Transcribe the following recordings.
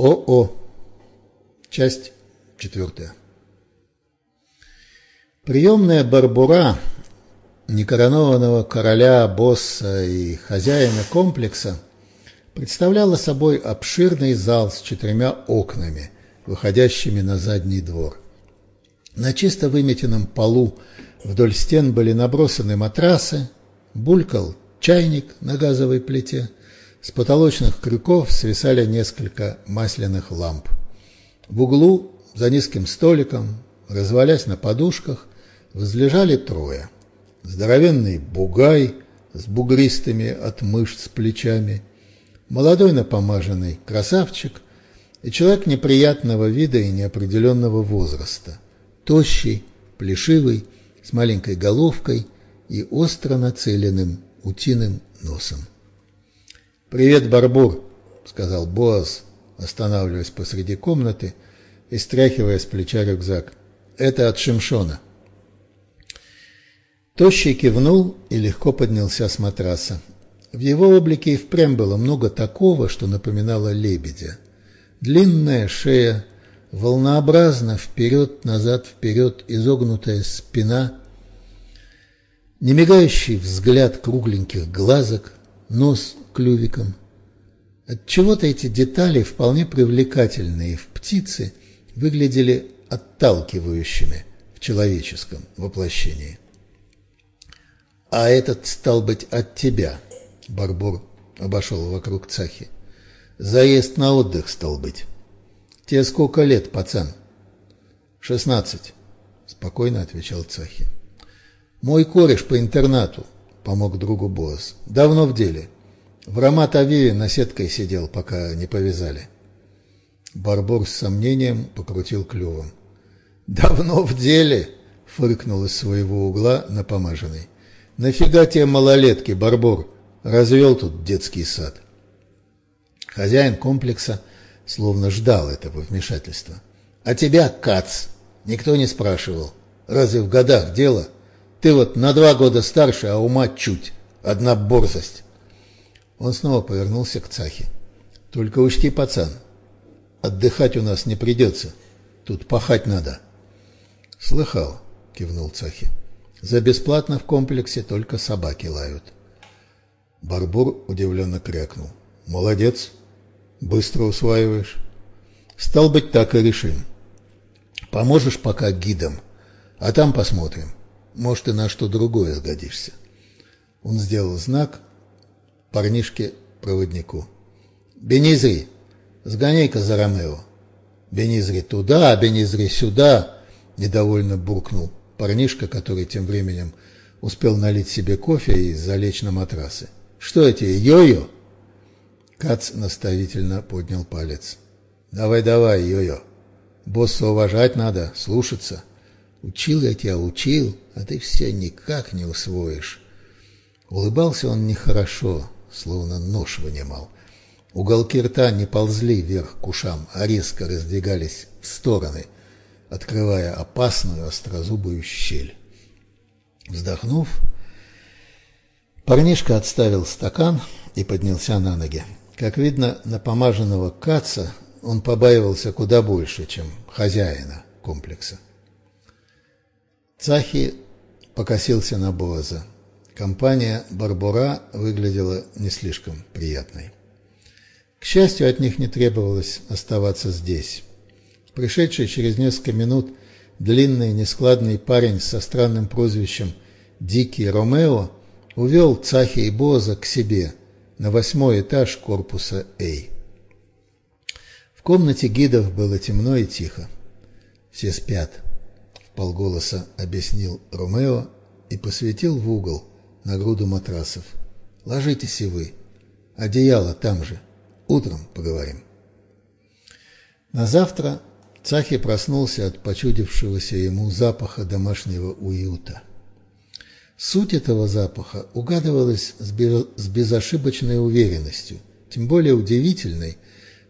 ОО. Часть четвертая. Приемная Барбура, некоронованного короля, босса и хозяина комплекса, представляла собой обширный зал с четырьмя окнами, выходящими на задний двор. На чисто выметенном полу вдоль стен были набросаны матрасы, булькал чайник на газовой плите – с потолочных крюков свисали несколько масляных ламп. В углу, за низким столиком, развалясь на подушках, возлежали трое. Здоровенный бугай с бугристыми от мышц плечами, молодой напомаженный красавчик и человек неприятного вида и неопределенного возраста, тощий, плешивый, с маленькой головкой и остро нацеленным утиным носом. «Привет, Барбур», — сказал Боас, останавливаясь посреди комнаты и стряхивая с плеча рюкзак. «Это от Шимшона». Тощий кивнул и легко поднялся с матраса. В его облике и впрямь было много такого, что напоминало лебедя. Длинная шея, волнообразно вперед-назад вперед изогнутая спина, немигающий взгляд кругленьких глазок, нос клювиком. Отчего-то эти детали, вполне привлекательные в птице, выглядели отталкивающими в человеческом воплощении. «А этот, стал быть, от тебя», — Барбур обошел вокруг Цахи. «Заезд на отдых, стал быть. Тебе сколько лет, пацан?» «Шестнадцать», — спокойно отвечал Цахи. «Мой кореш по интернату», — помог другу Боас. «Давно в деле. В Рамат-Авиве на сеткой сидел, пока не повязали. Барбор с сомнением покрутил клювом. «Давно в деле!» — фыркнул из своего угла напомаженный. «Нафига тебе малолетки, Барбор? Развел тут детский сад». Хозяин комплекса словно ждал этого вмешательства. «А тебя, Кац, никто не спрашивал. Разве в годах дело? Ты вот на два года старше, а ума чуть. Одна борзость». Он снова повернулся к Цахе. «Только учти, пацан, отдыхать у нас не придется. Тут пахать надо». «Слыхал», — кивнул Цахи. «За бесплатно в комплексе только собаки лают». Барбур удивленно крякнул. «Молодец. Быстро усваиваешь. Стал быть, так и решим. Поможешь пока гидом, а там посмотрим. Может, и на что другое сгодишься». Он сделал знак, парнишке-проводнику. «Бенизри, сгоняй-ка за Ромео». «Бенизри туда, Бенизри сюда», – недовольно буркнул парнишка, который тем временем успел налить себе кофе и залечь на матрасы. «Что эти, йо-йо?» Кац наставительно поднял палец. «Давай-давай, йо-йо. Босса уважать надо, слушаться. Учил я тебя, учил, а ты все никак не усвоишь». Улыбался он нехорошо, словно нож вынимал. Уголки рта не ползли вверх к ушам, а резко раздвигались в стороны, открывая опасную острозубую щель. Вздохнув, парнишка отставил стакан и поднялся на ноги. Как видно, напомаженного каца он побаивался куда больше, чем хозяина комплекса. Цахи покосился на Боаза. Компания «Барбура» выглядела не слишком приятной. К счастью, от них не требовалось оставаться здесь. Пришедший через несколько минут длинный нескладный парень со странным прозвищем «Дикий Ромео» увел Цахи и Боза к себе на восьмой этаж корпуса «А». В комнате гидов было темно и тихо. «Все спят», — полголоса объяснил Ромео и посветил в угол, на груду матрасов. Ложитесь и вы. Одеяло там же. Утром поговорим. На завтра Цахи проснулся от почудившегося ему запаха домашнего уюта. Суть этого запаха угадывалась с безошибочной уверенностью, тем более удивительной,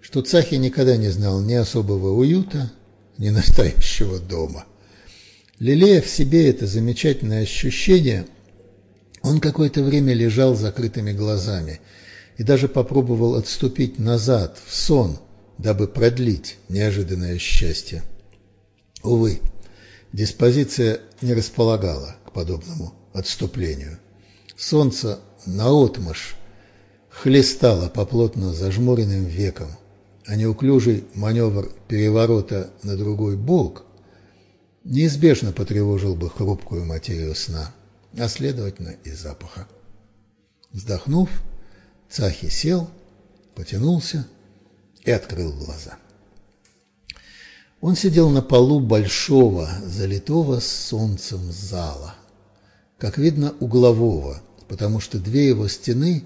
что Цахи никогда не знал ни особого уюта, ни настоящего дома. Лелея в себе это замечательное ощущение – он какое-то время лежал с закрытыми глазами и даже попробовал отступить назад, в сон, дабы продлить неожиданное счастье. Увы, диспозиция не располагала к подобному отступлению. Солнце наотмашь хлестало по плотно зажмуренным векам, а неуклюжий маневр переворота на другой бок неизбежно потревожил бы хрупкую материю сна, а следовательно и запаха. Вздохнув, Цахи сел, потянулся и открыл глаза. Он сидел на полу большого, залитого солнцем зала, как видно, углового, потому что две его стены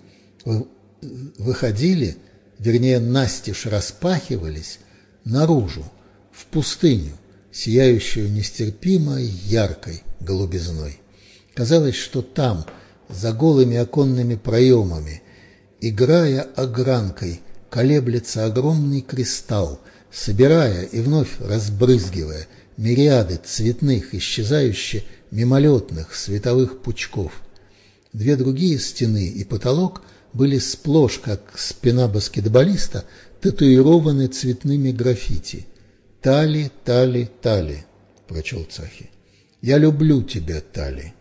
выходили, вернее, настежь распахивались наружу, в пустыню, сияющую нестерпимо яркой голубизной. Казалось, что там, за голыми оконными проемами, играя огранкой, колеблется огромный кристалл, собирая и вновь разбрызгивая мириады цветных, исчезающих мимолетных световых пучков. Две другие стены и потолок были сплошь, как спина баскетболиста, татуированы цветными граффити. «Тали, Тали, Тали», – прочел Цахи. «Я люблю тебя, Тали».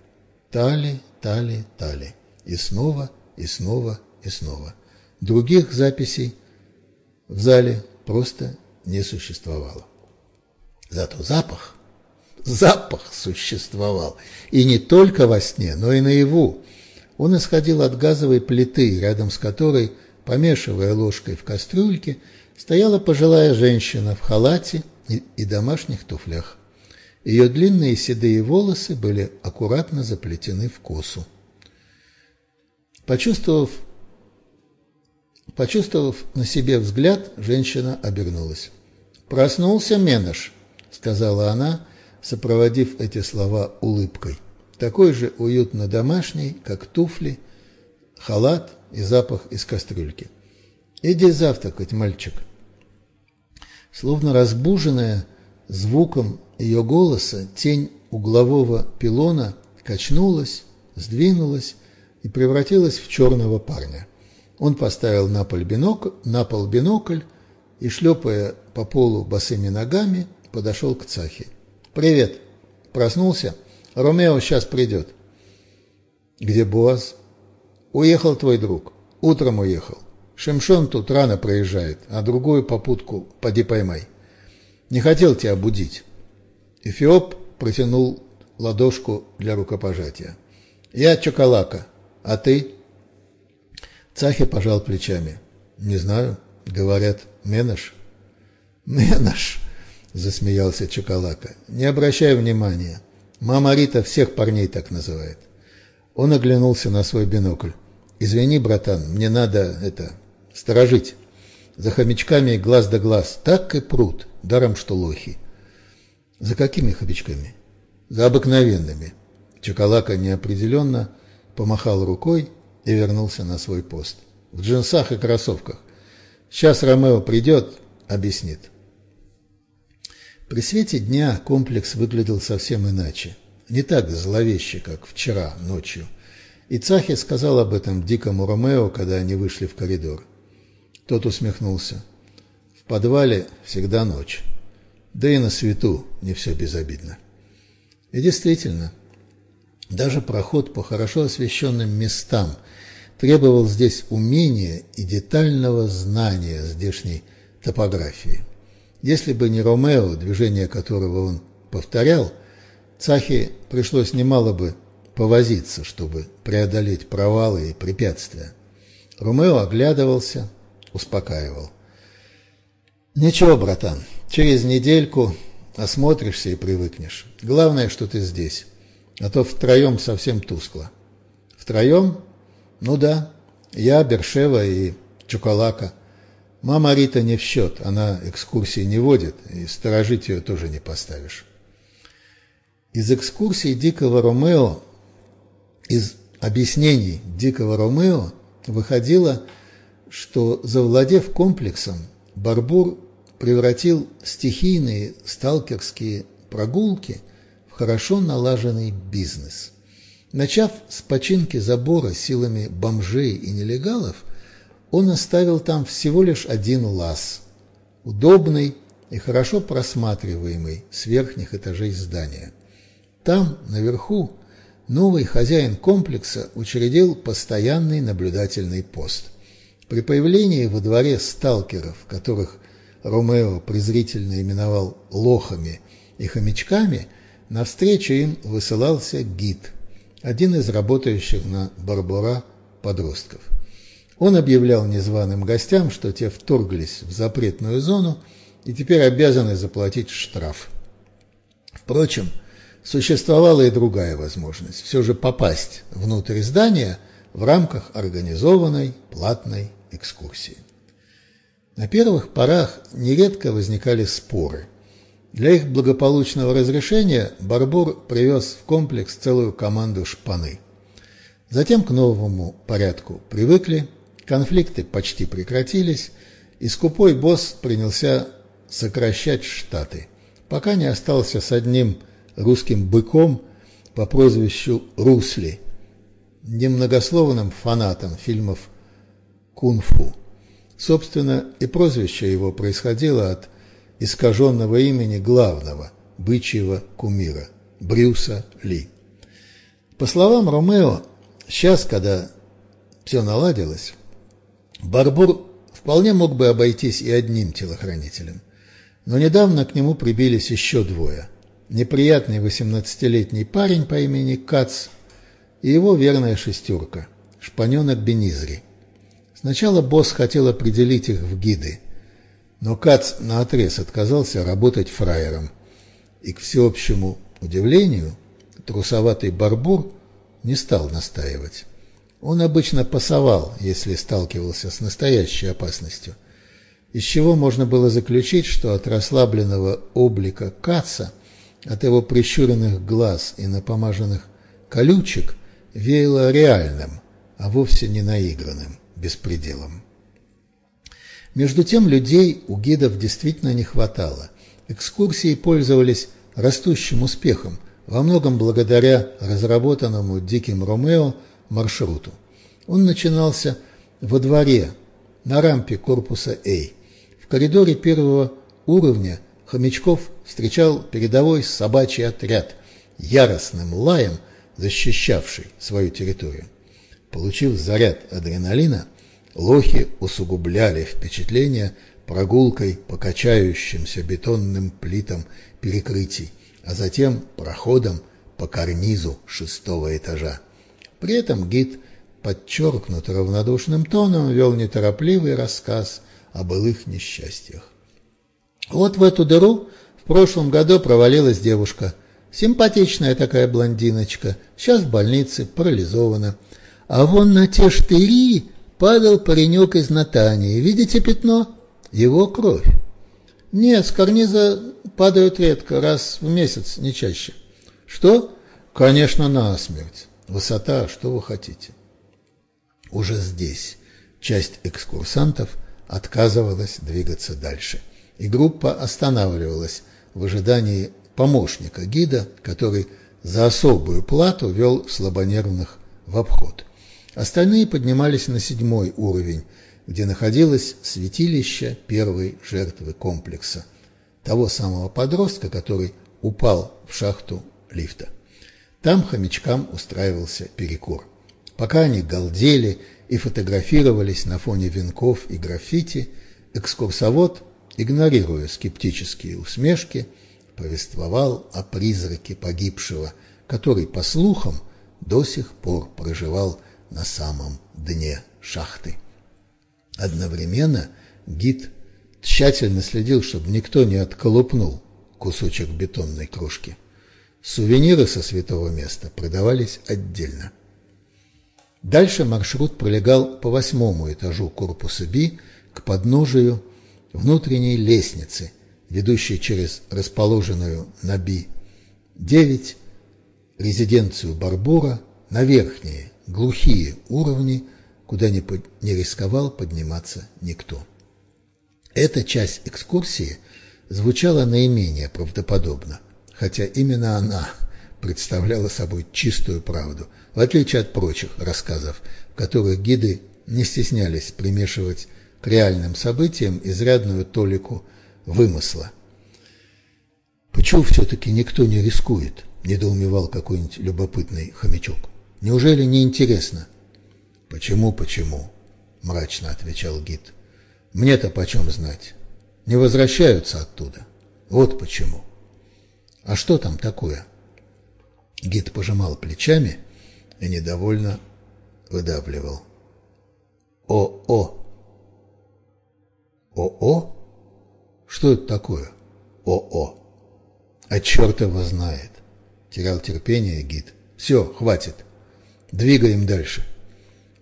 Тали, Тали, Тали. И снова, и снова, и снова. Других записей в зале просто не существовало. Зато запах, запах существовал. И не только во сне, но и наяву. Он исходил от газовой плиты, рядом с которой, помешивая ложкой в кастрюльке, стояла пожилая женщина в халате и, домашних туфлях. Ее длинные седые волосы были аккуратно заплетены в косу. Почувствовав Почувствовав на себе взгляд, женщина обернулась. «Проснулся Менаш», — сказала она, сопроводив эти слова улыбкой. Такой же уютно домашний, как туфли, халат и запах из кастрюльки. «Иди завтракать, мальчик». Словно разбуженная звуком ее голоса, тень углового пилона качнулась, сдвинулась и превратилась в черного парня. Он поставил на пол бинокль, на пол бинокль и, шлепая по полу босыми ногами, подошел к Цахе. «Привет! Проснулся? Ромео сейчас придет». «Где Боаз?» «Уехал твой друг. Утром уехал. Шимшон тут рано проезжает, а другую попутку поди поймай. Не хотел тебя будить». Эфиоп протянул ладошку для рукопожатия. «Я Чоколака, а ты?» Цахи пожал плечами. «Не знаю. Говорят, Менаш». «Менаш», – засмеялся Чоколака. «Не обращай внимания. Мама Рита всех парней так называет». Он оглянулся на свой бинокль. «Извини, братан, мне надо, это, сторожить. За хомячками глаз да глаз. Так и пруд, даром что лохи». «За какими хомячками?» «За обыкновенными». Чоколака неопределенно помахал рукой и вернулся на свой пост. В джинсах и кроссовках. Сейчас Ромео придет, объяснит. При свете дня комплекс выглядел совсем иначе. Не так зловеще, как вчера ночью. И Цахи сказал об этом дикому Ромео, когда они вышли в коридор. Тот усмехнулся. В подвале всегда ночь. Да и на свету не все безобидно. И действительно, даже проход по хорошо освещенным местам требовал здесь умения и детального знания здешней топографии. Если бы не Ромео, движение которого он повторял, Цахи пришлось немало бы повозиться, чтобы преодолеть провалы и препятствия. Ромео оглядывался, успокаивал. «Ничего, братан, через недельку осмотришься и привыкнешь. Главное, что ты здесь, а то втроем совсем тускло». «Втроем?» Ну да, я, Бершева и Чукалака. Мама Рита не в счет, она экскурсии не водит, и сторожить ее тоже не поставишь. Из экскурсий Дикого Ромео, из объяснений Дикого Ромео выходило, что, завладев комплексом, Барбур превратил стихийные сталкерские прогулки в хорошо налаженный бизнес – Начав с починки забора силами бомжей и нелегалов, он оставил там всего лишь один лаз. удобный и хорошо просматриваемый с верхних этажей здания. Там, наверху, новый хозяин комплекса учредил постоянный наблюдательный пост. При появлении во дворе сталкеров, которых Ромео презрительно именовал лохами и хомячками, навстречу им высылался гид, один из работающих на Барбара подростков. Он объявлял незваным гостям, что те вторглись в запретную зону и теперь обязаны заплатить штраф. Впрочем, существовала и другая возможность – все же попасть внутрь здания в рамках организованной платной экскурсии. На первых порах нередко возникали споры. Для их благополучного разрешения Барбур привез в комплекс целую команду шпаны. Затем к новому порядку привыкли, конфликты почти прекратились, и скупой босс принялся сокращать штаты, пока не остался с одним русским быком по прозвищу Русли, немногословным фанатом фильмов кунг-фу. Собственно, и прозвище его происходило от искаженного имени главного бычьего кумира Брюса Ли. По словам Ромео, сейчас, когда все наладилось, Барбур вполне мог бы обойтись и одним телохранителем. Но недавно к нему прибились еще двое. Неприятный 18-летний парень по имени Кац и его верная шестерка, шпаненок Бенизри. Сначала босс хотел определить их в гиды, но Кац наотрез отказался работать фраером. И к всеобщему удивлению трусоватый Барбур не стал настаивать. Он обычно пасовал, если сталкивался с настоящей опасностью, из чего можно было заключить, что от расслабленного облика Каца, от его прищуренных глаз и напомаженных колючек веяло реальным, а вовсе не наигранным беспределом. Между тем людей у гидов действительно не хватало. Экскурсии пользовались растущим успехом, во многом благодаря разработанному Диким Ромео маршруту. Он начинался во дворе, на рампе корпуса А. В коридоре первого уровня Хомячков встречал передовой собачий отряд, яростным лаем защищавший свою территорию. Получив заряд адреналина, лохи усугубляли впечатление прогулкой по качающимся бетонным плитам перекрытий, а затем проходом по карнизу шестого этажа. При этом гид подчеркнуто равнодушным тоном вел неторопливый рассказ о былых несчастьях. Вот в эту дыру в прошлом году провалилась девушка. Симпатичная такая блондиночка, сейчас в больнице, парализована. А вон на те штыри падал паренек из Натании. Видите пятно? Его кровь. Нет, с карниза падают редко, раз в месяц, не чаще. Что? Конечно, насмерть. Высота, что вы хотите? Уже здесь часть экскурсантов отказывалась двигаться дальше, и группа останавливалась в ожидании помощника гида, который за особую плату вел слабонервных в обход. Остальные поднимались на седьмой уровень, где находилось святилище первой жертвы комплекса, того самого подростка, который упал в шахту лифта. Там хомячкам устраивался перекур. Пока они галдели и фотографировались на фоне венков и граффити, экскурсовод, игнорируя скептические усмешки, повествовал о призраке погибшего, который, по слухам, до сих пор проживал на самом дне шахты. Одновременно гид тщательно следил, чтобы никто не отколупнул кусочек бетонной кружки. Сувениры со святого места продавались отдельно. Дальше маршрут пролегал по восьмому этажу корпуса Би к подножию внутренней лестницы, ведущей через расположенную на Би-9 резиденцию Барбура на верхние, глухие уровни, куда не, под, не рисковал подниматься никто. Эта часть экскурсии звучала наименее правдоподобно – хотя именно она представляла собой чистую правду, в отличие от прочих рассказов, в которых гиды не стеснялись примешивать к реальным событиям изрядную толику вымысла. «Почему все-таки никто не рискует?» – недоумевал какой-нибудь любопытный хомячок. «Неужели не интересно?» «Почему, почему?» – мрачно отвечал гид. «Мне-то почем знать? Не возвращаются оттуда. Вот почему». «А что там такое?» Гид пожимал плечами и недовольно выдавливал. «О-о!» «О-о? Что это такое? О-о!» «А черт его знает!» Терял терпение гид. «Все, хватит. Двигаем дальше».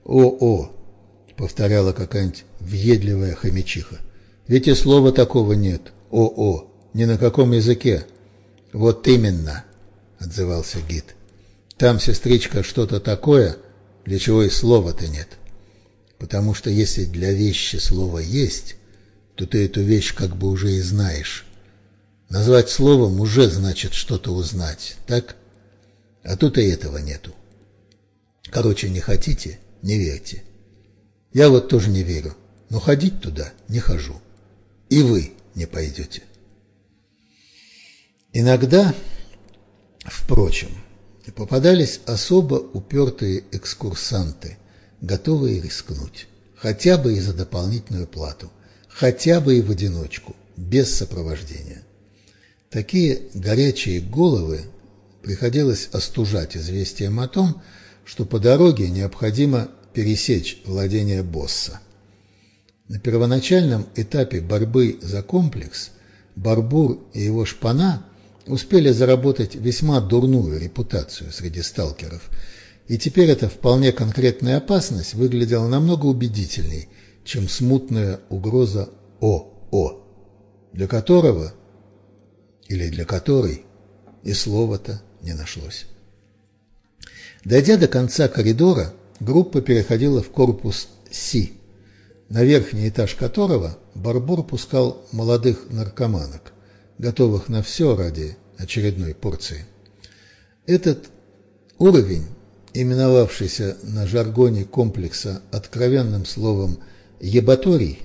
«О-о!» — повторяла какая-нибудь въедливая хомячиха. «Ведь и слова такого нет. О-о! Ни на каком языке». «Вот именно!» — отзывался гид. «Там, сестричка, что-то такое, для чего и слова-то нет. Потому что если для вещи слово есть, то ты эту вещь как бы уже и знаешь. Назвать словом уже значит что-то узнать, так? А тут и этого нету. Короче, не хотите — не верьте. Я вот тоже не верю, но ходить туда не хожу. И вы не пойдете. Иногда, впрочем, попадались особо упертые экскурсанты, готовые рискнуть, хотя бы и за дополнительную плату, хотя бы и в одиночку, без сопровождения. Такие горячие головы приходилось остужать известием о том, что по дороге необходимо пересечь владение босса. На первоначальном этапе борьбы за комплекс Барбур и его шпана успели заработать весьма дурную репутацию среди сталкеров, и теперь эта вполне конкретная опасность выглядела намного убедительней, чем смутная угроза ОО, для которого или для которой и слова-то не нашлось. Дойдя до конца коридора, группа переходила в корпус Си, на верхний этаж которого Барбур пускал молодых наркоманок, готовых на все ради очередной порции. Этот уровень, именовавшийся на жаргоне комплекса откровенным словом «ебаторий»,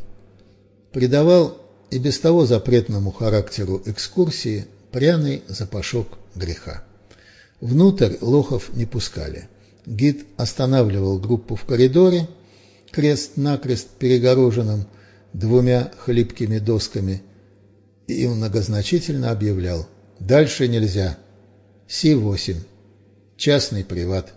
придавал и без того запретному характеру экскурсии пряный запашок греха. Внутрь лохов не пускали. Гид останавливал группу в коридоре, крест-накрест перегороженным двумя хлипкими досками, и многозначительно объявлял «Дальше нельзя. Си-8. Частный приват».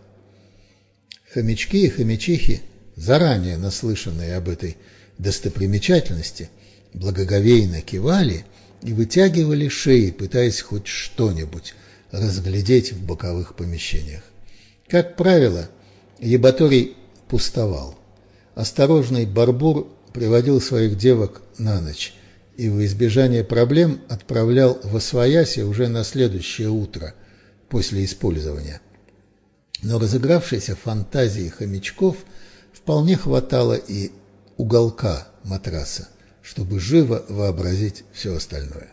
Хомячки и хомячихи, заранее наслышанные об этой достопримечательности, благоговейно кивали и вытягивали шеи, пытаясь хоть что-нибудь разглядеть в боковых помещениях. Как правило, ебаторий пустовал. Осторожный Барбур приводил своих девок на ночь и во избежание проблем отправлял в Освояси уже на следующее утро после использования. Но разыгравшейся фантазии хомячков вполне хватало и уголка матраса, чтобы живо вообразить все остальное.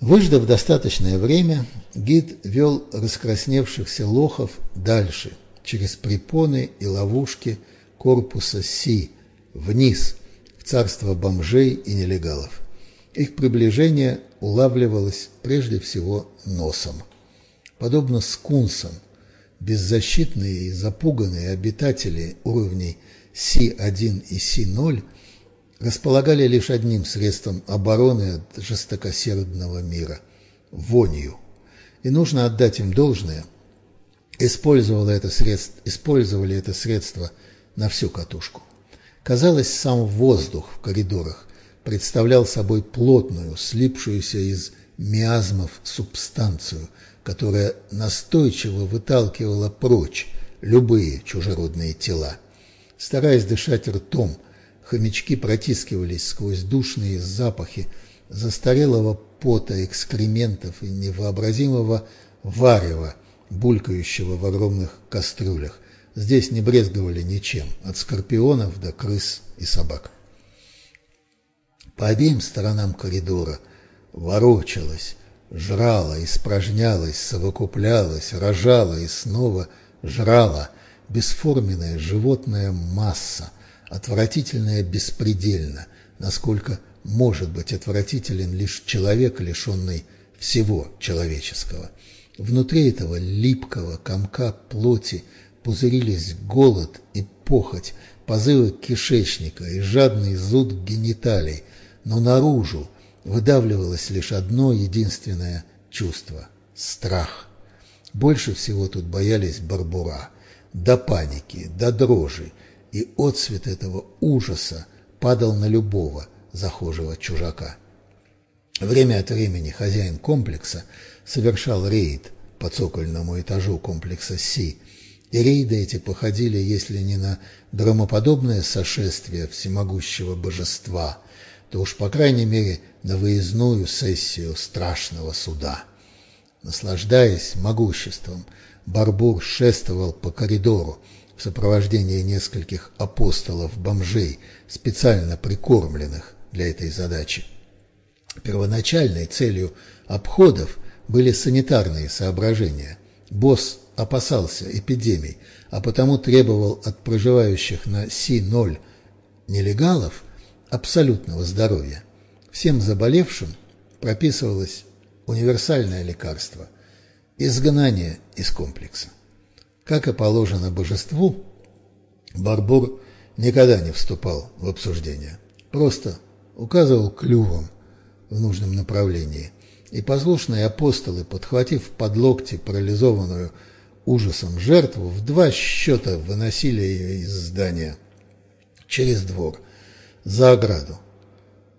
Выждав достаточное время, гид вел раскрасневшихся лохов дальше, через препоны и ловушки корпуса Си, вниз, в царство бомжей и нелегалов. Их приближение улавливалось прежде всего носом. Подобно скунсам, беззащитные и запуганные обитатели уровней Си-1 и Си-0 – располагали лишь одним средством обороны от жестокосердного мира – вонью. И нужно отдать им должное, использовали это средство, использовали это средство на всю катушку. Казалось, сам воздух в коридорах представлял собой плотную, слипшуюся из миазмов субстанцию, которая настойчиво выталкивала прочь любые чужеродные тела. Стараясь дышать ртом – Хомячки протискивались сквозь душные запахи застарелого пота, экскрементов и невообразимого варева, булькающего в огромных кастрюлях. Здесь не брезговали ничем, от скорпионов до крыс и собак. По обеим сторонам коридора ворочалась, жрала, испражнялась, совокуплялась, рожала и снова жрала бесформенная животная масса – отвратительная беспредельно, насколько может быть отвратителен лишь человек, лишенный всего человеческого. Внутри этого липкого комка плоти пузырились голод и похоть, позывы кишечника и жадный зуд гениталий, но наружу выдавливалось лишь одно единственное чувство – страх. Больше всего тут боялись барбура, до паники, до дрожи, и отсвет этого ужаса падал на любого захожего чужака. Время от времени хозяин комплекса совершал рейд по цокольному этажу комплекса Си, и рейды эти походили, если не на драмоподобное сошествие всемогущего божества, то уж, по крайней мере, на выездную сессию страшного суда. Наслаждаясь могуществом, Барбур шествовал по коридору в сопровождении нескольких апостолов-бомжей, специально прикормленных для этой задачи. Первоначальной целью обходов были санитарные соображения. Босс опасался эпидемий, а потому требовал от проживающих на Си-0 нелегалов абсолютного здоровья. Всем заболевшим прописывалось универсальное лекарство – изгнание из комплекса. Как и положено божеству, Барбур никогда не вступал в обсуждение, просто указывал клювом в нужном направлении, и послушные апостолы, подхватив под локти парализованную ужасом жертву, в два счета выносили ее из здания через двор, за ограду.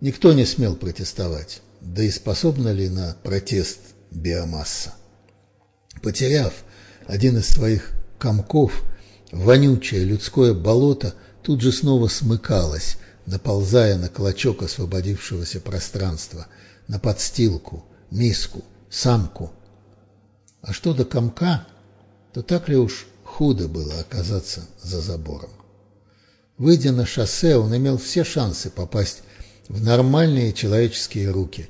Никто не смел протестовать, да и способна ли на протест биомасса. Потеряв один из своих комков, вонючее людское болото тут же снова смыкалось, наползая на клочок освободившегося пространства, на подстилку, миску, самку. А что до комка, то так ли уж худо было оказаться за забором. Выйдя на шоссе, он имел все шансы попасть в нормальные человеческие руки,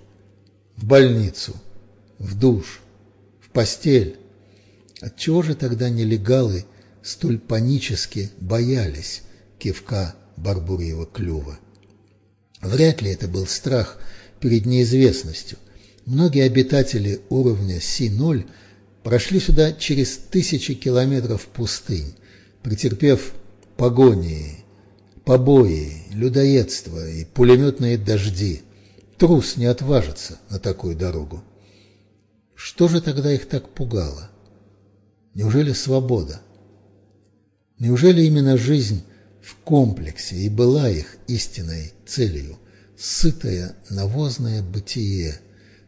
в больницу, в душ, в постель. Отчего же тогда нелегалы столь панически боялись кивка Барбурьева клюва? Вряд ли это был страх перед неизвестностью. Многие обитатели уровня Си-0 прошли сюда через тысячи километров пустынь, претерпев погони, побои, людоедство и пулеметные дожди. Трус не отважится на такую дорогу. Что же тогда их так пугало? Неужели свобода? Неужели именно жизнь в комплексе и была их истинной целью? Сытое навозное бытие,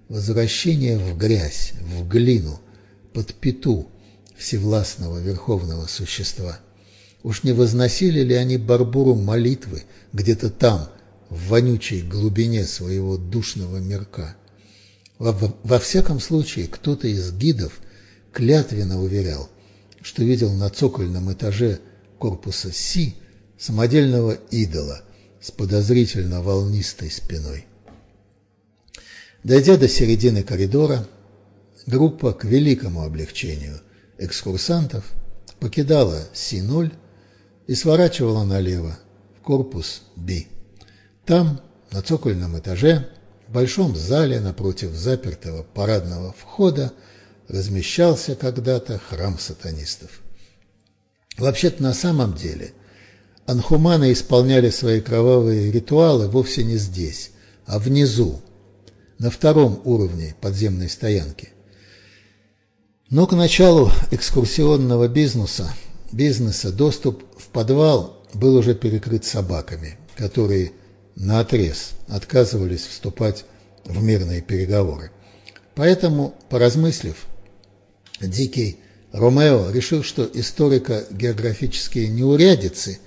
возвращение в грязь, в глину – под пету всевластного верховного существа. Уж не возносили ли они Барбуру молитвы где-то там, в вонючей глубине своего душного мирка? Во, во всяком случае, кто-то из гидов клятвенно уверял, что видел на цокольном этаже корпуса Си самодельного идола с подозрительно волнистой спиной. Дойдя до середины коридора, группа к великому облегчению экскурсантов покидала Си-0 и сворачивала налево в корпус Б. Там, на цокольном этаже, в большом зале напротив запертого парадного входа размещался когда-то храм сатанистов. Вообще-то на самом деле анхуманы исполняли свои кровавые ритуалы вовсе не здесь, а внизу, на втором уровне подземной стоянки. Но к началу экскурсионного бизнеса, бизнеса доступ в подвал был уже перекрыт собаками, которые наотрез отказывались вступать в мирные переговоры. Поэтому, поразмыслив, Дикий Ромео решил, что историко-географические неурядицы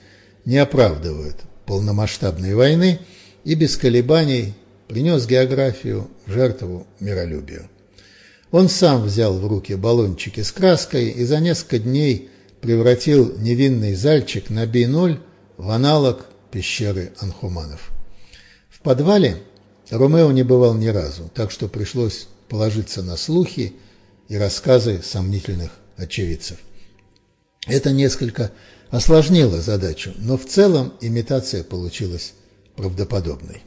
не оправдывают полномасштабной войны и без колебаний принес географию в жертву миролюбию. Он сам взял в руки баллончики с краской и за несколько дней превратил невинный зальчик на Би-0 в аналог пещеры Анхуманов. В подвале Ромео не бывал ни разу, так что пришлось положиться на слухи и рассказы сомнительных очевидцев. Это несколько осложнило задачу, но в целом имитация получилась правдоподобной.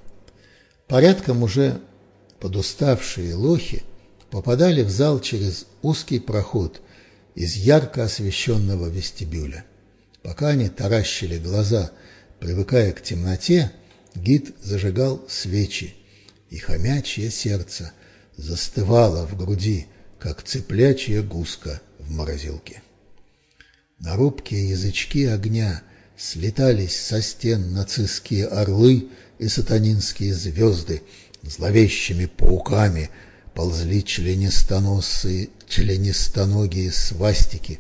Порядком уже подуставшие лохи попадали в зал через узкий проход из ярко освещенного вестибюля. Пока они таращили глаза, привыкая к темноте, гид зажигал свечи, и хомячье сердце застывало в груди, как цыплячья гуска в морозилке. На рубкие язычки огня слетались со стен нацистские орлы и сатанинские звезды, зловещими пауками ползли членистоносые, членистоногие свастики,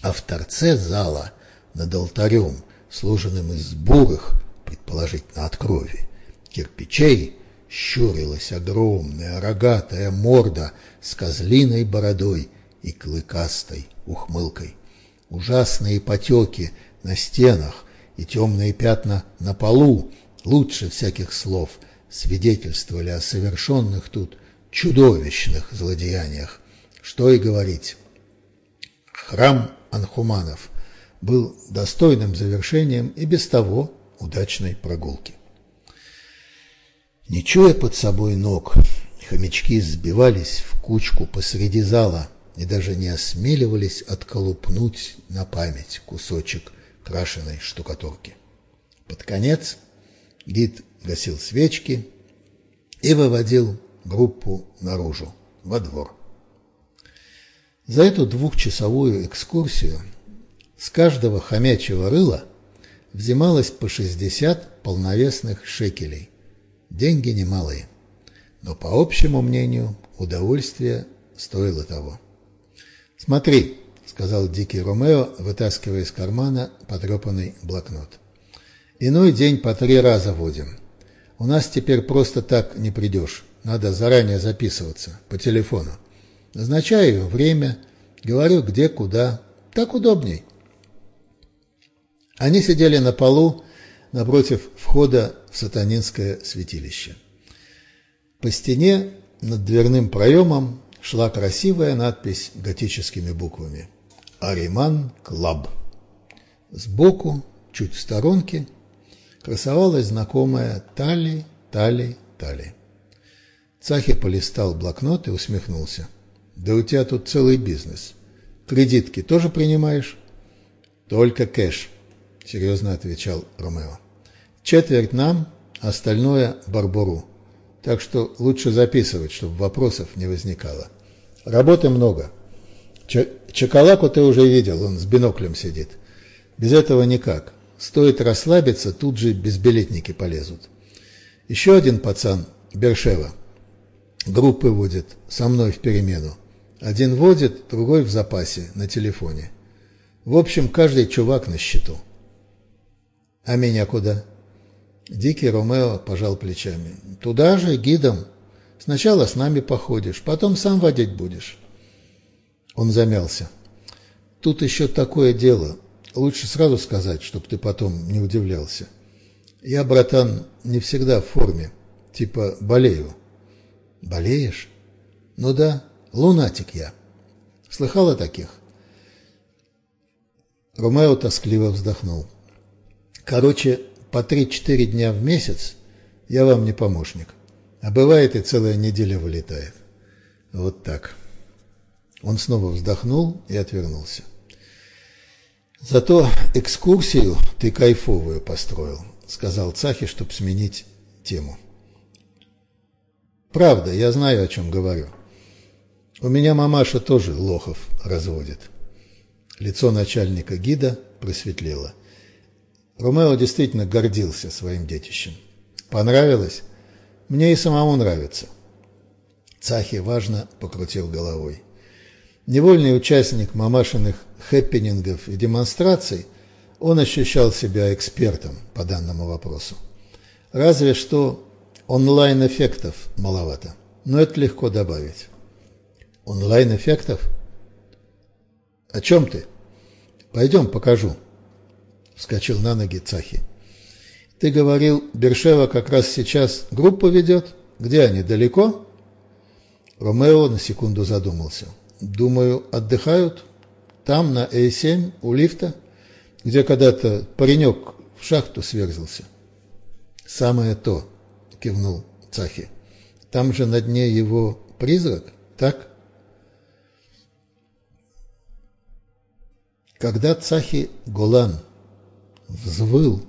а в торце зала над алтарем, сложенным из бурых, предположительно от крови, кирпичей, щурилась огромная рогатая морда с козлиной бородой и клыкастой ухмылкой. Ужасные потеки на стенах и темные пятна на полу лучше всяких слов свидетельствовали о совершенных тут чудовищных злодеяниях. Что и говорить. Храм Анхуманов был достойным завершением и без того удачной прогулки. Не чуя под собой ног, хомячки сбивались в кучку посреди зала и даже не осмеливались отколупнуть на память кусочек крашеной штукатурки. Под конец гид гасил свечки и выводил группу наружу, во двор. За эту двухчасовую экскурсию с каждого хомячьего рыла взималось по 60 полновесных шекелей. Деньги немалые, но, по общему мнению, удовольствие стоило того. «Смотри», — сказал Дикий Ромео, вытаскивая из кармана потрепанный блокнот. «Иной день по три раза водим. У нас теперь просто так не придешь. Надо заранее записываться по телефону. Назначаю время, говорю где, куда. Так удобней». Они сидели на полу напротив входа в сатанинское святилище. По стене над дверным проемом шла красивая надпись готическими буквами «Ahriman Club». Сбоку, чуть в сторонке, красовалась знакомая Тали, Тали, Тали. Цахи полистал блокнот и усмехнулся. «Да у тебя тут целый бизнес. Кредитки тоже принимаешь?» «Только кэш», — серьезно отвечал Ромео. «Четверть нам, остальное — Барбуру. Так что лучше записывать, чтобы вопросов не возникало. Работы много. Чакалаку ты уже видел, он с биноклем сидит. Без этого никак. Стоит расслабиться, тут же безбилетники полезут. Еще один пацан, Бершева, группы водит, со мной в перемену. Один водит, другой в запасе, на телефоне. В общем, каждый чувак на счету. А меня куда? Дикий Ромео пожал плечами. Туда же, гидом. Сначала с нами походишь, потом сам водить будешь. Он замялся. Тут еще такое дело. Лучше сразу сказать, чтоб ты потом не удивлялся. Я, братан, не всегда в форме. Типа болею. Болеешь? Ну да, лунатик я. Слыхал о таких? Ромео тоскливо вздохнул. Короче, по 3-4 дня в месяц я вам не помощник. А бывает и целая неделя вылетает. Вот так. Он снова вздохнул и отвернулся. Зато экскурсию ты кайфовую построил, сказал Цахи, чтобы сменить тему. Правда, я знаю, о чем говорю. У меня мамаша тоже лохов разводит. Лицо начальника гида просветлело. Ромео действительно гордился своим детищем. Понравилось? Мне и самому нравится. Цахи важно покрутил головой. Невольный участник мамашиных хэппинингов и демонстраций, он ощущал себя экспертом по данному вопросу. Разве что онлайн-эффектов маловато, но это легко добавить. Онлайн-эффектов? О чем ты? Пойдем, покажу вскочил на ноги Цахи. Ты говорил, Бершева как раз сейчас группу ведет? Где они, далеко? Ромео на секунду задумался. Думаю, отдыхают? Там, на Э7, у лифта, где когда-то паренек в шахту сверзился. Самое то, кивнул Цахи. Там же на дне его призрак, так? Когда Цахи Голан взвыл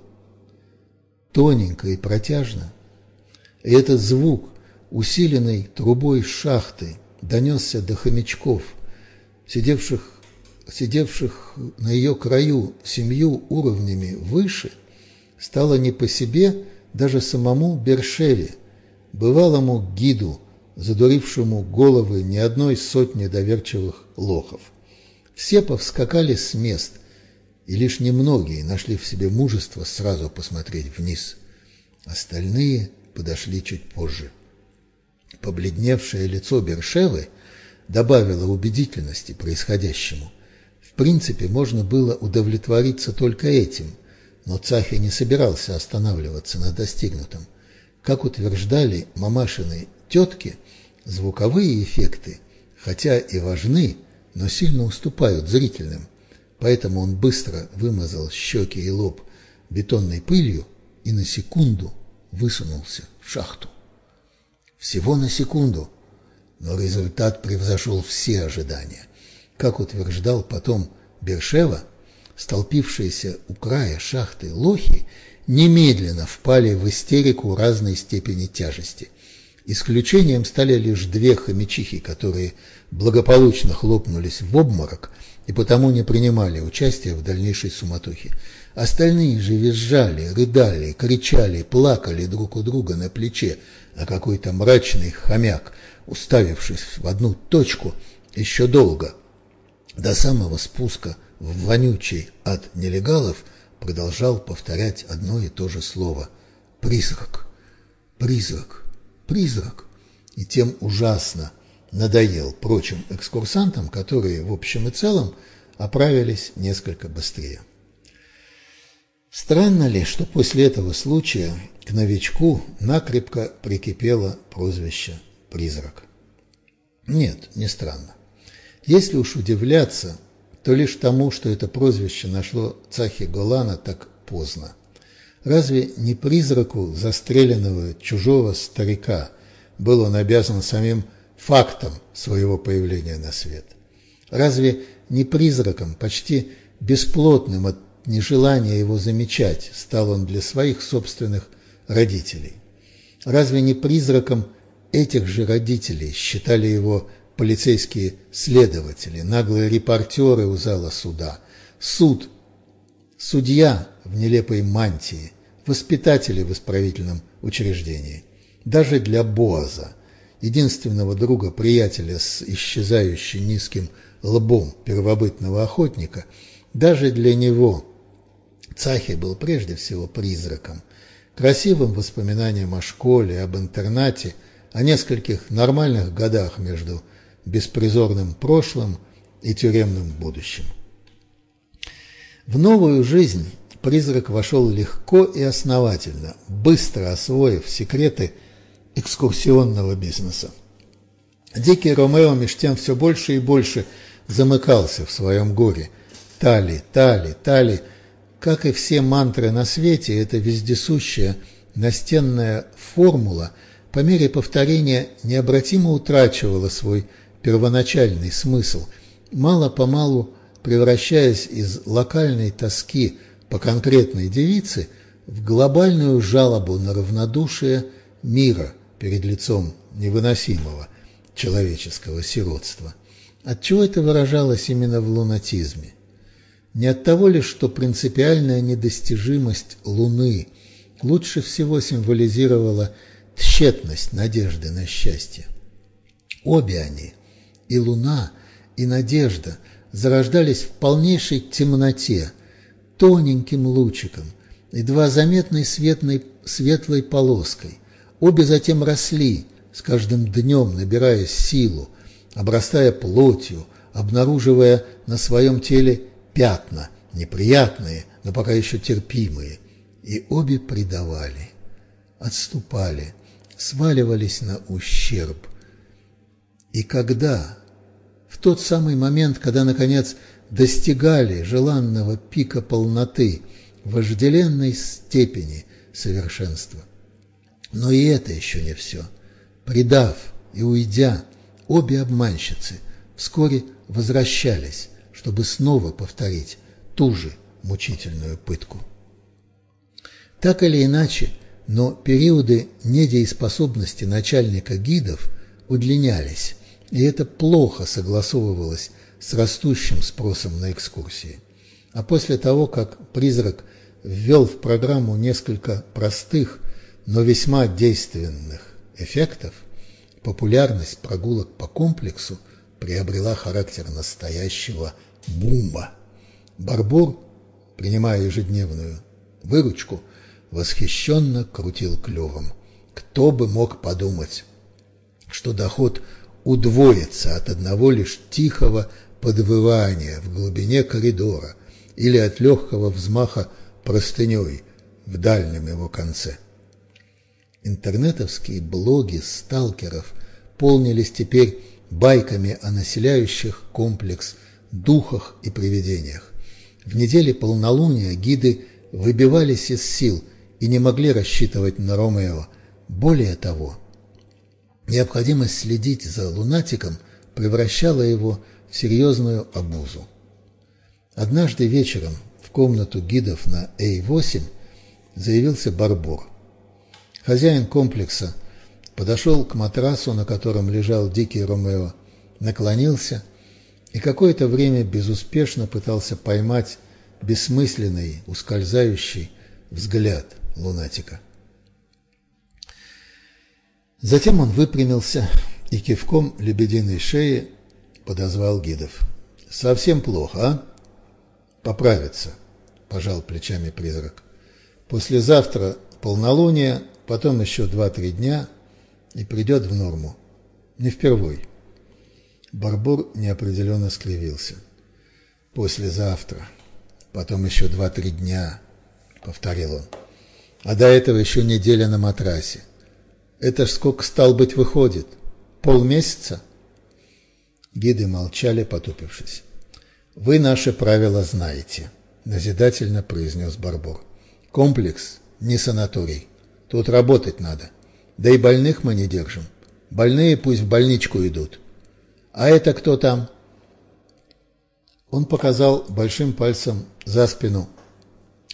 тоненько и протяжно, и этот звук, усиленный трубой шахты, донесся до хомячков, сидевших, сидевших на ее краю семью уровнями выше, стало не по себе даже самому Бершеве, бывалому гиду, задурившему головы не одной сотни доверчивых лохов. Все повскакали с мест, и лишь немногие нашли в себе мужество сразу посмотреть вниз. Остальные подошли чуть позже. Побледневшее лицо Бершевы добавило убедительности происходящему. В принципе, можно было удовлетвориться только этим, но Цахи не собирался останавливаться на достигнутом. Как утверждали мамашины тетки, звуковые эффекты, хотя и важны, но сильно уступают зрительным. Поэтому он быстро вымазал щеки и лоб бетонной пылью и на секунду высунулся в шахту. Всего на секунду, но результат превзошел все ожидания. Как утверждал потом Бершева, столпившиеся у края шахты лохи немедленно впали в истерику разной степени тяжести. Исключением стали лишь две хомячихи, которые благополучно хлопнулись в обморок и потому не принимали участия в дальнейшей суматохе. Остальные же визжали, рыдали, кричали, плакали друг у друга на плече, а какой-то мрачный хомяк, уставившись в одну точку, еще долго, до самого спуска в вонючий от нелегалов, продолжал повторять одно и то же слово «призрак, призрак, призрак». И тем ужасно надоел прочим экскурсантам, которые в общем и целом оправились несколько быстрее. Странно ли, что после этого случая к новичку накрепко прикипело прозвище «призрак»? Нет, не странно. Если уж удивляться, то лишь тому, что это прозвище нашло Цахи Голана так поздно. Разве не призраку застреленного чужого старика был он обязан самим фактом своего появления на свет? Разве не призраком, почти бесплотным от нежелания его замечать, стал он для своих собственных родителей? Разве не призраком этих же родителей считали его полицейские следователи, наглые репортеры у зала суда, суд, судья в нелепой мантии, воспитатели в исправительном учреждении. Даже для Боаза, единственного друга-приятеля с исчезающим низким лбом первобытного охотника, даже для него Цахи был прежде всего призраком, красивым воспоминанием о школе, об интернате, о нескольких нормальных годах между беспризорным прошлым и тюремным будущим. В новую жизнь призрак вошел легко и основательно, быстро освоив секреты экскурсионного бизнеса. Дикий Ромео меж тем все больше и больше замыкался в своем горе. Тали, тали, тали. Как и все мантры на свете, эта вездесущая настенная формула по мере повторения необратимо утрачивала свой первоначальный смысл, мало-помалу превращаясь из локальной тоски по конкретной девице в глобальную жалобу на равнодушие мира перед лицом невыносимого человеческого сиротства. Отчего это выражалось именно в лунатизме? Не от того ли, что принципиальная недостижимость Луны лучше всего символизировала тщетность надежды на счастье? Обе они – и луна, и надежда зарождались в полнейшей темноте, тоненьким лучиком, едва заметной светлой, светлой полоской. Обе затем росли, с каждым днем набирая силу, обрастая плотью, обнаруживая на своем теле пятна, неприятные, но пока еще терпимые. И обе предавали, отступали, сваливались на ущерб. И когда тот самый момент, когда, наконец, достигали желанного пика полноты, вожделенной степени совершенства. Но и это еще не все. Предав и уйдя, обе обманщицы вскоре возвращались, чтобы снова повторить ту же мучительную пытку. Так или иначе, но периоды недееспособности начальника гидов удлинялись, и это плохо согласовывалось с растущим спросом на экскурсии. А после того, как призрак ввел в программу несколько простых, но весьма действенных эффектов, популярность прогулок по комплексу приобрела характер настоящего бума. Барбур, принимая ежедневную выручку, восхищенно крутил клювом. Кто бы мог подумать, что доход удвоится от одного лишь тихого подвывания в глубине коридора или от легкого взмаха простыней в дальнем его конце. Интернетовские блоги сталкеров полнились теперь байками о населяющих комплекс духах и привидениях. В неделе полнолуния гиды выбивались из сил и не могли рассчитывать на Ромео. Более того, необходимость следить за лунатиком превращала его в серьезную обузу. Однажды вечером в комнату гидов на А8 заявился Барбор. Хозяин комплекса подошел к матрасу, на котором лежал дикий Ромео, наклонился и какое-то время безуспешно пытался поймать бессмысленный, ускользающий взгляд лунатика. Затем он выпрямился и кивком лебединой шеи подозвал гидов. «Совсем плохо, а?» «Поправится», – пожал плечами призрак. «Послезавтра полнолуние, потом еще два-три дня, и придет в норму. Не впервой». Барбур неопределенно скривился. «Послезавтра, потом еще два-три дня», — повторил он. «А до этого еще неделя на матрасе. Это ж сколько, стал быть, выходит? Полмесяца?» Гиды молчали, потупившись. «Вы наши правила знаете», – назидательно произнес Барбур. «Комплекс не санаторий. Тут работать надо. Да и больных мы не держим. Больные пусть в больничку идут. А это кто там?» Он показал большим пальцем за спину,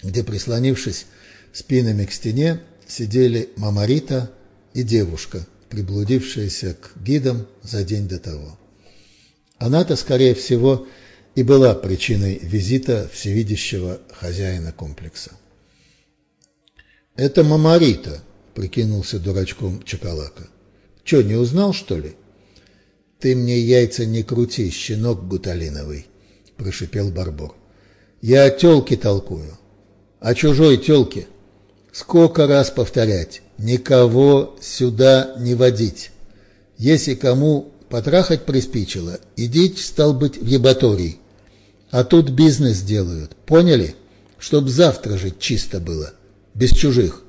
где, прислонившись спинами к стене, сидели Мамарита и девушка, приблудившаяся к гидам за день до того. Она-то, скорее всего, и была причиной визита всевидящего хозяина комплекса. «Это Мамарита», – прикинулся дурачком Чакалака. «Че, не узнал, что ли?» «Ты мне яйца не крути, щенок гуталиновый», – прошипел Барбор. «Я о тёлке толкую, о чужой тёлке. Сколько раз повторять, никого сюда не водить. Если кому потрахать приспичило, идите, стал быть, в ебаторий. А тут бизнес делают, поняли? Чтоб завтра жить чисто было, без чужих».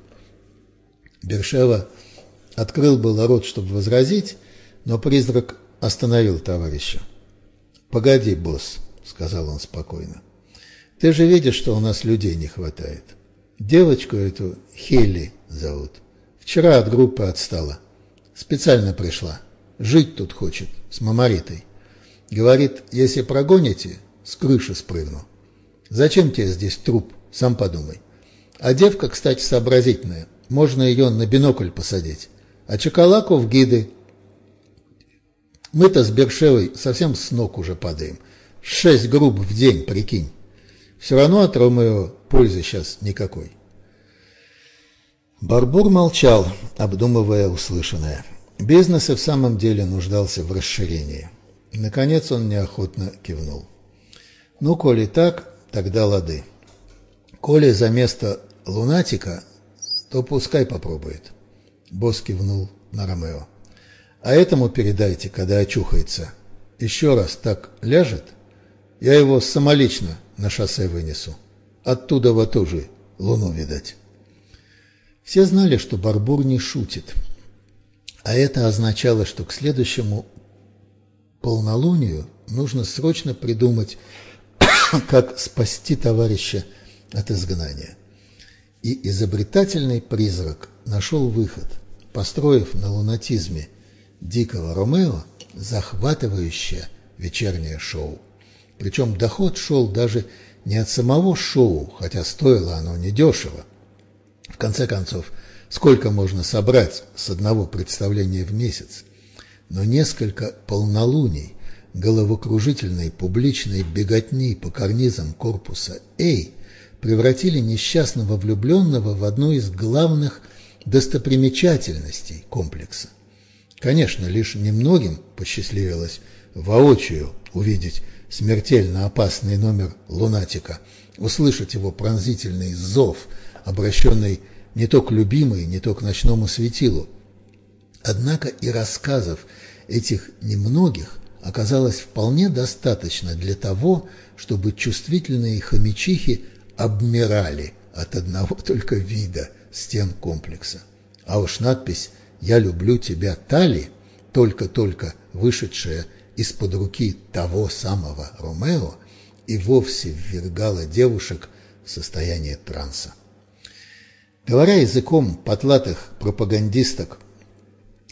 Бершева открыл было рот, чтобы возразить, но призрак остановил товарища. «Погоди, босс», — сказал он спокойно. «Ты же видишь, что у нас людей не хватает. Девочку эту Хелли зовут. Вчера от группы отстала. Специально пришла. Жить тут хочет, с мамаритой. Говорит, если прогоните, с крыши спрыгну. Зачем тебе здесь труп, сам подумай. А девка, кстати, сообразительная. Можно ее на бинокль посадить. А Чакалаку в гиды мы-то с Бершевой совсем с ног уже падаем. Шесть групп в день, прикинь. Все равно от Ромео пользы сейчас никакой. Барбур молчал, обдумывая услышанное. Бизнес и в самом деле нуждался в расширении. Наконец он неохотно кивнул. «Ну, коли так, тогда лады. Коли за место лунатика, то пускай попробует». Босс кивнул на Ромео. А этому передайте, когда очухается. Еще раз так ляжет, я его самолично на шоссе вынесу. Оттуда вот тоже луну видать. Все знали, что Барбур не шутит. А это означало, что к следующему полнолунию нужно срочно придумать, как спасти товарища от изгнания. И изобретательный призрак нашел выход – построив на лунатизме дикого Ромео захватывающее вечернее шоу. Причем доход шел даже не от самого шоу, хотя стоило оно недешево. В конце концов, сколько можно собрать с одного представления в месяц? Но несколько полнолуний головокружительной публичной беготни по карнизам корпуса «Эй» превратили несчастного влюбленного в одну из главных достопримечательностей комплекса. Конечно, лишь немногим посчастливилось воочию увидеть смертельно опасный номер лунатика, услышать его пронзительный зов, обращенный не то к любимой, не то к ночному светилу. Однако и рассказов этих немногих оказалось вполне достаточно для того, чтобы чувствительные хомячихи обмирали от одного только вида стен комплекса. А уж надпись «Я люблю тебя, Тали», только-только вышедшая из-под руки того самого Ромео, и вовсе ввергала девушек в состояние транса. Говоря языком потлатых пропагандисток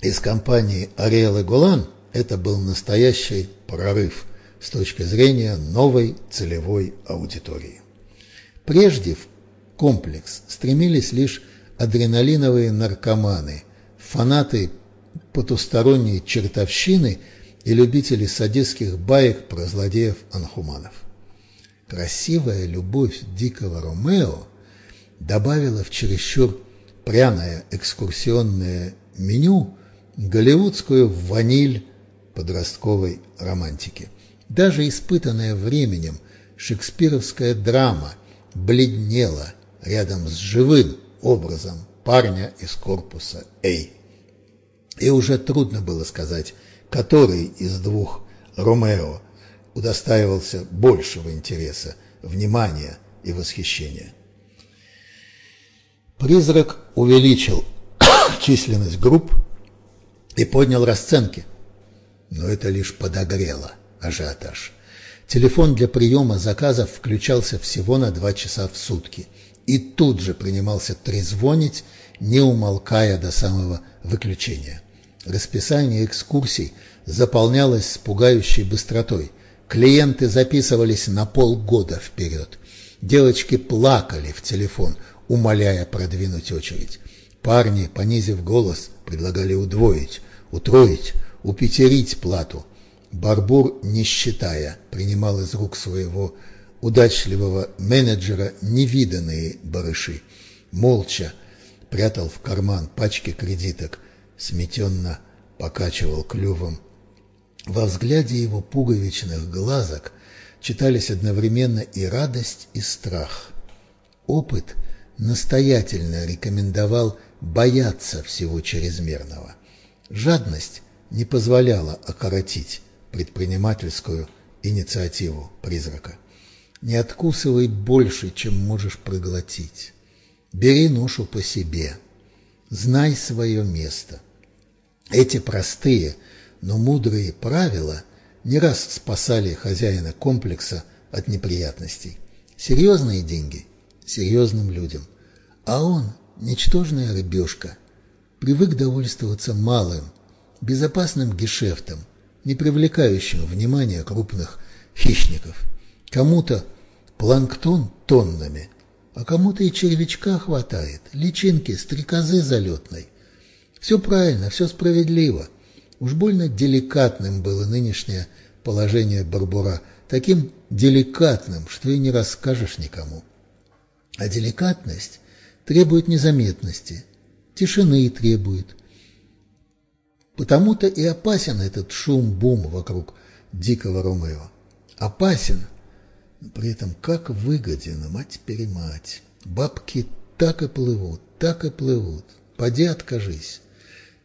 из компании «Ариэл и Голан», это был настоящий прорыв с точки зрения новой целевой аудитории. Прежде в комплекс стремились лишь адреналиновые наркоманы, фанаты потусторонней чертовщины и любители садистских баек про злодеев-анхуманов. Красивая любовь дикого Ромео добавила в чересчур пряное экскурсионное меню голливудскую ваниль подростковой романтики. Даже испытанная временем шекспировская драма бледнела рядом с живым образом парня из корпуса «Эй». И уже трудно было сказать, который из двух Ромео удостаивался большего интереса, внимания и восхищения. Призрак увеличил численность групп и поднял расценки, но это лишь подогрело ажиотаж. Телефон для приема заказов включался всего на два часа в сутки и тут же принимался трезвонить, не умолкая до самого выключения. Расписание экскурсий заполнялось с пугающей быстротой. Клиенты записывались на полгода вперед. Девочки плакали в телефон, умоляя продвинуть очередь. Парни, понизив голос, предлагали удвоить, утроить, упетерить плату. Барбур, не считая, принимал из рук своего удачливого менеджера невиданные барыши. Молча прятал в карман пачки кредиток, сметенно покачивал клювом. Во взгляде его пуговичных глазок читались одновременно и радость, и страх. Опыт настоятельно рекомендовал бояться всего чрезмерного. Жадность не позволяла окоротить предпринимательскую инициативу призрака. Не откусывай больше, чем можешь проглотить. Бери ношу по себе. Знай свое место. Эти простые, но мудрые правила не раз спасали хозяина комплекса от неприятностей. Серьезные деньги серьезным людям. А он, ничтожная рыбешка, привык довольствоваться малым, безопасным гешефтом, не привлекающим внимания крупных хищников. Кому-то планктон тоннами, а кому-то и червячка хватает, личинки, стрекозы залетной. Все правильно, все справедливо. Уж больно деликатным было нынешнее положение Барбура, таким деликатным, что и не расскажешь никому. А деликатность требует незаметности, тишины требует. Потому-то и опасен этот шум-бум вокруг дикого Ромео. Опасен, но при этом как выгоден, мать-перемать. Бабки так и плывут, так и плывут. Поди откажись.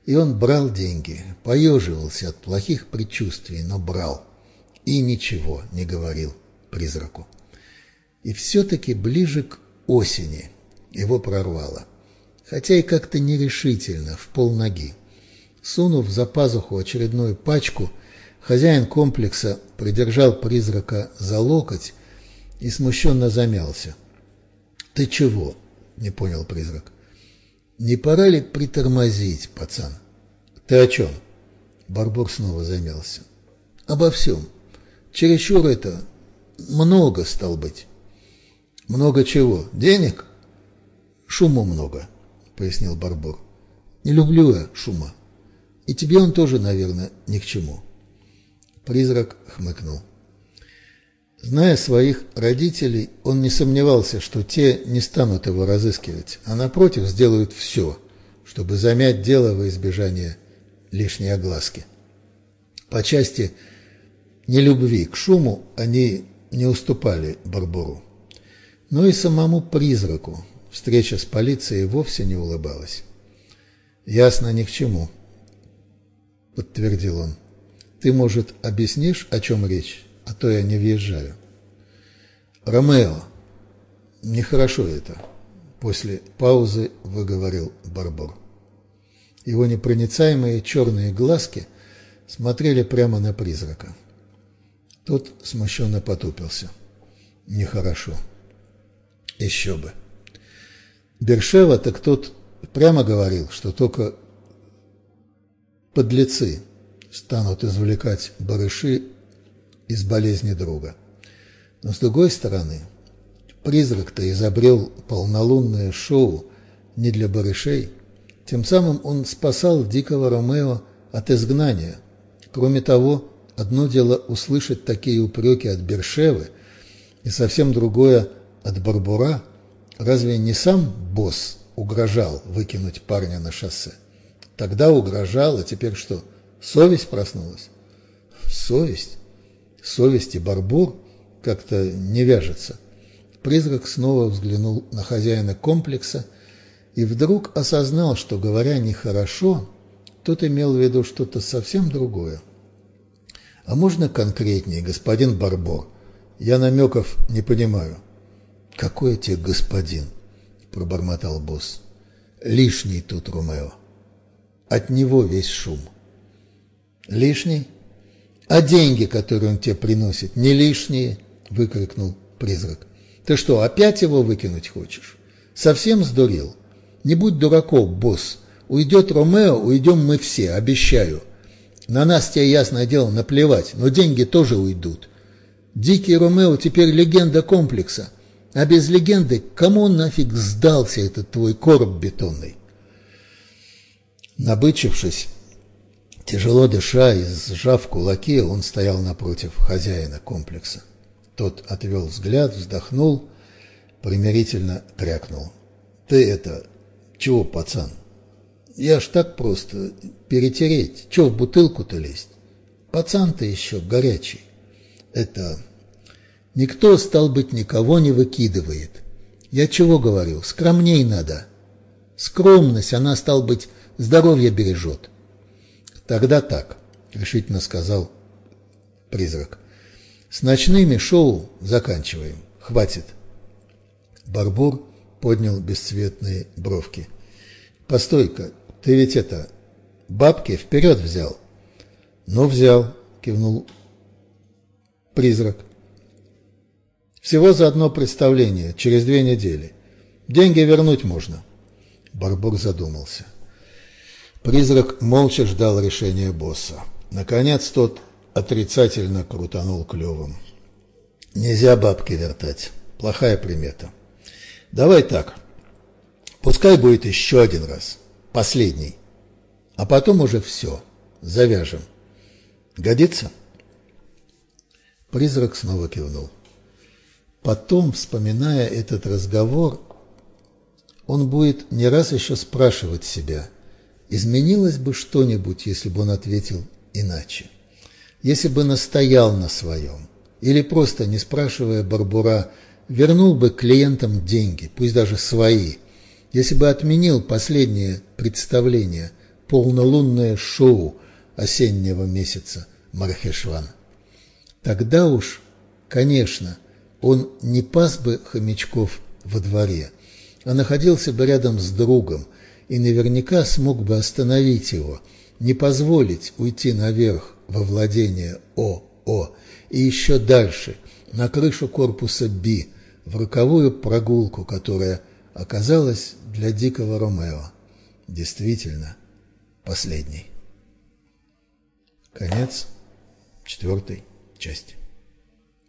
И он брал деньги, поеживался от плохих предчувствий, но брал. И ничего не говорил призраку. И все-таки ближе к осени его прорвало. Хотя и как-то нерешительно, в полноги. Сунув за пазуху очередную пачку, хозяин комплекса придержал призрака за локоть и смущенно замялся. «Ты чего?» – не понял призрак. Не пора ли притормозить, пацан? Ты о чем? Барбор снова замялся. Обо всем. Чересчур это много, стал быть. Много чего? Денег? Шума много, пояснил Барбор. Не люблю я шума. И тебе он тоже, наверное, ни к чему. Призрак хмыкнул. Зная своих родителей, он не сомневался, что те не станут его разыскивать, а напротив сделают все, чтобы замять дело во избежание лишней огласки. По части нелюбви к шуму они не уступали Барбуру. Но и самому призраку встреча с полицией вовсе не улыбалась. «Ясно ни к чему», — подтвердил он. «Ты, может, объяснишь, о чем речь?» а то я не въезжаю. Ромео, нехорошо это, после паузы выговорил Барбор. Его непроницаемые черные глазки смотрели прямо на призрака. Тот смущенно потупился. Нехорошо. Еще бы. Бершева так тот прямо говорил, что только подлецы станут извлекать барыши из болезни друга. Но с другой стороны, призрак-то изобрел полнолунное шоу не для барышей. Тем самым он спасал дикого Ромео от изгнания. Кроме того, одно дело услышать такие упреки от Бершевы, и совсем другое от Барбура. Разве не сам босс угрожал выкинуть парня на шоссе? Тогда угрожал, а теперь что, совесть проснулась? Совесть? совести Барбур как-то не вяжется. Призрак снова взглянул на хозяина комплекса и вдруг осознал, что, говоря нехорошо, тот имел в виду что-то совсем другое. «А можно конкретнее, господин Барбор? Я намеков не понимаю». «Какой тебе господин?» – пробормотал босс. «Лишний тут Ромео. От него весь шум». «Лишний?» А деньги, которые он тебе приносит, не лишние, выкрикнул призрак. Ты что, опять его выкинуть хочешь? Совсем сдурел? Не будь дураков, босс. Уйдет Ромео, уйдем мы все, обещаю. На нас тебе, ясное дело, наплевать, но деньги тоже уйдут. Дикий Ромео теперь легенда комплекса. А без легенды кому нафиг сдался этот твой короб бетонный? Набычившись, Тяжело дыша и сжав кулаки, он стоял напротив хозяина комплекса. Тот отвел взгляд, вздохнул, примирительно крякнул. «Ты это... Чего, пацан? Я ж так просто перетереть. Чего в бутылку-то лезть? Пацан-то еще горячий. Это... Никто, стал быть, никого не выкидывает. Я чего говорю? Скромней надо. Скромность, она, стал быть, здоровье бережет. Тогда так, решительно сказал призрак. С ночными шоу заканчиваем. Хватит. Барбур поднял бесцветные бровки. Постой-ка, ты ведь это, бабки вперед взял? Ну, взял, кивнул призрак. Всего за одно представление, через две недели. Деньги вернуть можно. Барбур задумался. Призрак молча ждал решения босса. Наконец тот отрицательно крутанул клювом. Нельзя бабки вертать. Плохая примета. Давай так. Пускай будет еще один раз. Последний. А потом уже все. Завяжем. Годится? Призрак снова кивнул. Потом, вспоминая этот разговор, он будет не раз еще спрашивать себя – Изменилось бы что-нибудь, если бы он ответил иначе? Если бы настоял на своем? Или просто, не спрашивая Барбура, вернул бы клиентам деньги, пусть даже свои? Если бы отменил последнее представление, полнолунное шоу осеннего месяца Мархешван? Тогда уж, конечно, он не пас бы хомячков во дворе, а находился бы рядом с другом, и наверняка смог бы остановить его, не позволить уйти наверх во владение ОО и еще дальше, на крышу корпуса Б, в роковую прогулку, которая оказалась для дикого Ромео. действительно последней. Конец четвертой части.